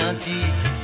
lundi